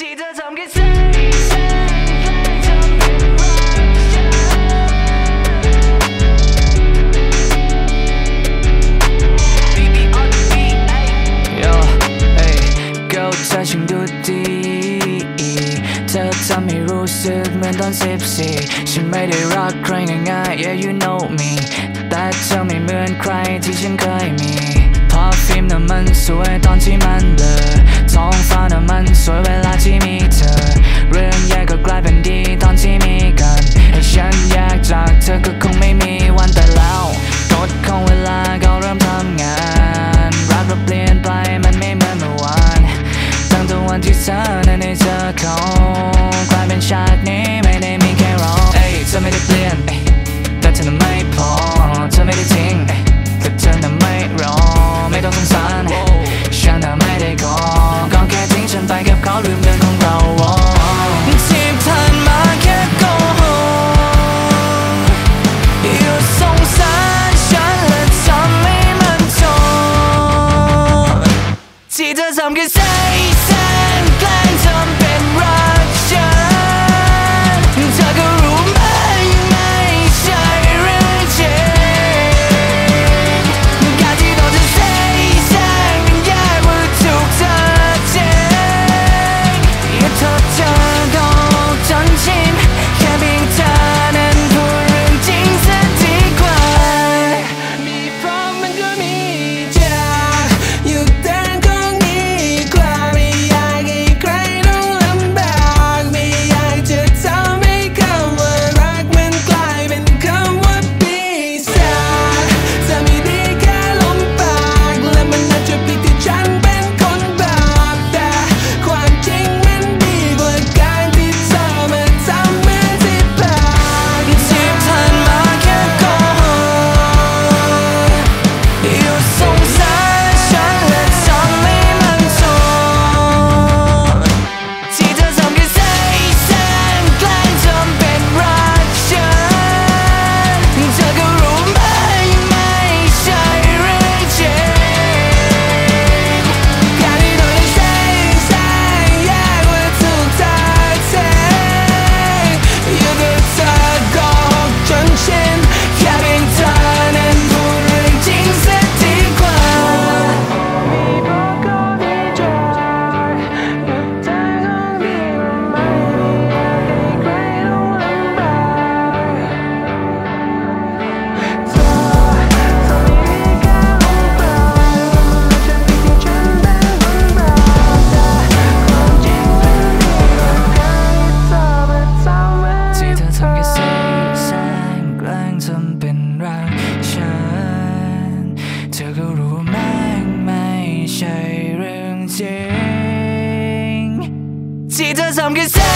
ที่เธอทำฉันให้ฉันเรู้สึกเหมือนตอนสิฉันไม่ได้รักใครง่ายๆ yeah you know me แต่เธอไม่เหมือนใครที่ฉันเคยมีพอฟิล์มน่ะมันสวยตอนที่มันเบลอ does, I'm gonna say. cause I'm getting